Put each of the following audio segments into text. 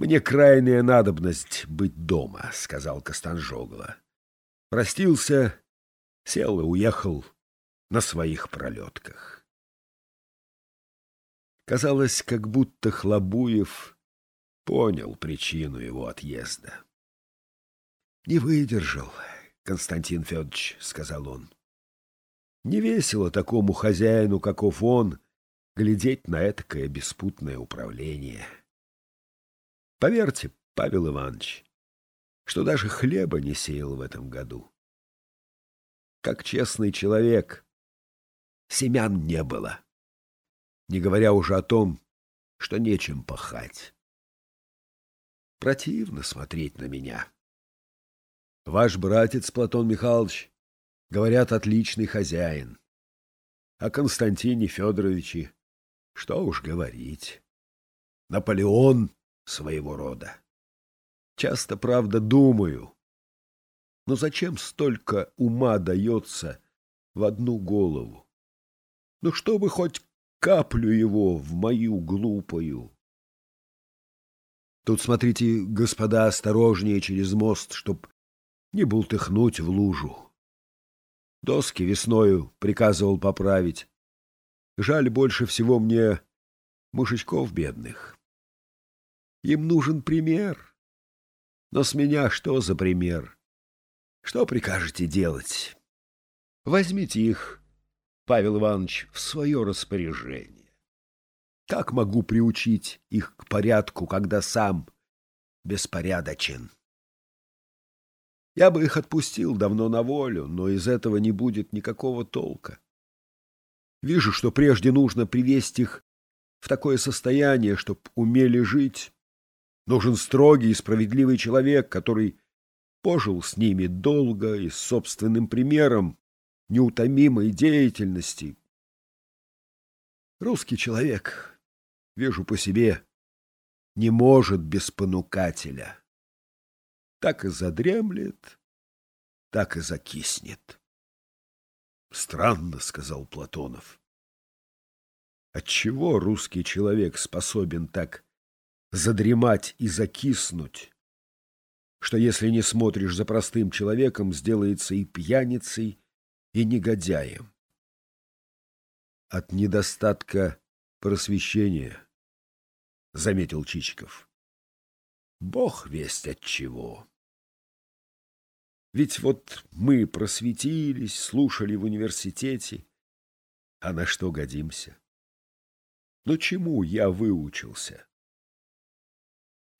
Мне крайняя надобность быть дома, — сказал Костанжогла. Простился, сел и уехал на своих пролетках. Казалось, как будто Хлобуев понял причину его отъезда. — Не выдержал, Константин Федорович, — сказал он. — Не весело такому хозяину, каков он, глядеть на этакое беспутное управление. Поверьте, Павел Иванович, что даже хлеба не сеял в этом году. Как честный человек, семян не было, не говоря уже о том, что нечем пахать. Противно смотреть на меня. Ваш братец Платон Михайлович, говорят, отличный хозяин. О Константине Федоровиче что уж говорить. Наполеон своего рода. Часто, правда, думаю, но зачем столько ума дается в одну голову? Ну, чтобы хоть каплю его в мою глупую. Тут, смотрите, господа, осторожнее через мост, чтоб не бултыхнуть в лужу. Доски весною приказывал поправить. Жаль больше всего мне мужичков бедных. Им нужен пример. Но с меня что за пример? Что прикажете делать? Возьмите их, Павел Иванович, в свое распоряжение. Как могу приучить их к порядку, когда сам беспорядочен? Я бы их отпустил давно на волю, но из этого не будет никакого толка. Вижу, что прежде нужно привести их в такое состояние, чтоб умели жить. Нужен строгий и справедливый человек, который пожил с ними долго и с собственным примером неутомимой деятельности. Русский человек, вижу по себе, не может без понукателя. Так и задремлет, так и закиснет. — Странно, — сказал Платонов. Отчего русский человек способен так задремать и закиснуть, что, если не смотришь за простым человеком, сделается и пьяницей, и негодяем? От недостатка просвещения, — заметил Чичиков. Бог весть от чего. Ведь вот мы просветились, слушали в университете. А на что годимся? Но чему я выучился?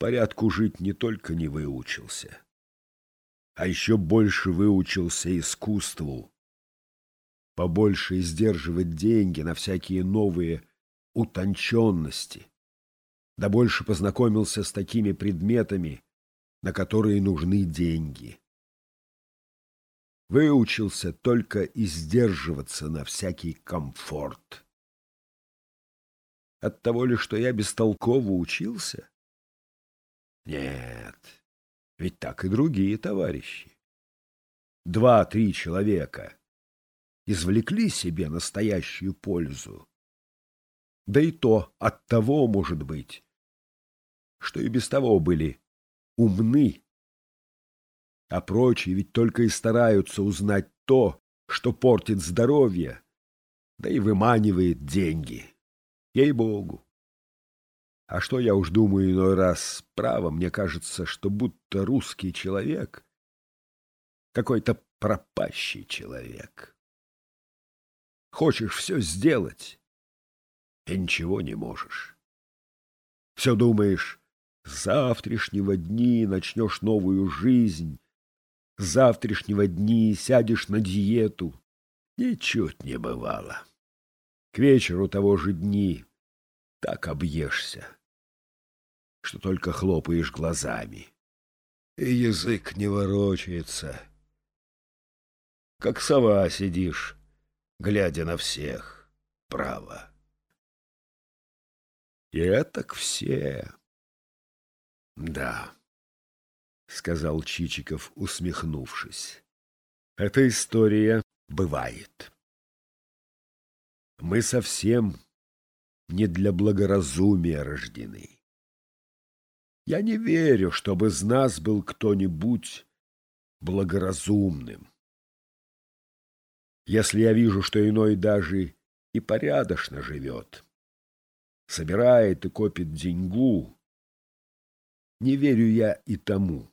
Порядку жить не только не выучился, а еще больше выучился искусству. Побольше сдерживать деньги на всякие новые утонченности. Да больше познакомился с такими предметами, на которые нужны деньги выучился только и сдерживаться на всякий комфорт. От того ли, что я бестолково учился? Нет, ведь так и другие товарищи. Два-три человека извлекли себе настоящую пользу. Да и то от того, может быть, что и без того были умны а прочие ведь только и стараются узнать то, что портит здоровье, да и выманивает деньги. Ей-богу. А что я уж думаю иной раз, право, мне кажется, что будто русский человек какой-то пропащий человек. Хочешь все сделать, и ничего не можешь. Все думаешь, с завтрашнего дни начнешь новую жизнь, с завтрашнего дни сядешь на диету. Ничуть не бывало. К вечеру того же дни так объешься, что только хлопаешь глазами, и язык не ворочается. Как сова сидишь, глядя на всех, право. И это к все. Да. — сказал Чичиков, усмехнувшись. — Эта история бывает. Мы совсем не для благоразумия рождены. Я не верю, чтобы из нас был кто-нибудь благоразумным. Если я вижу, что иной даже и порядочно живет, собирает и копит деньгу, не верю я и тому.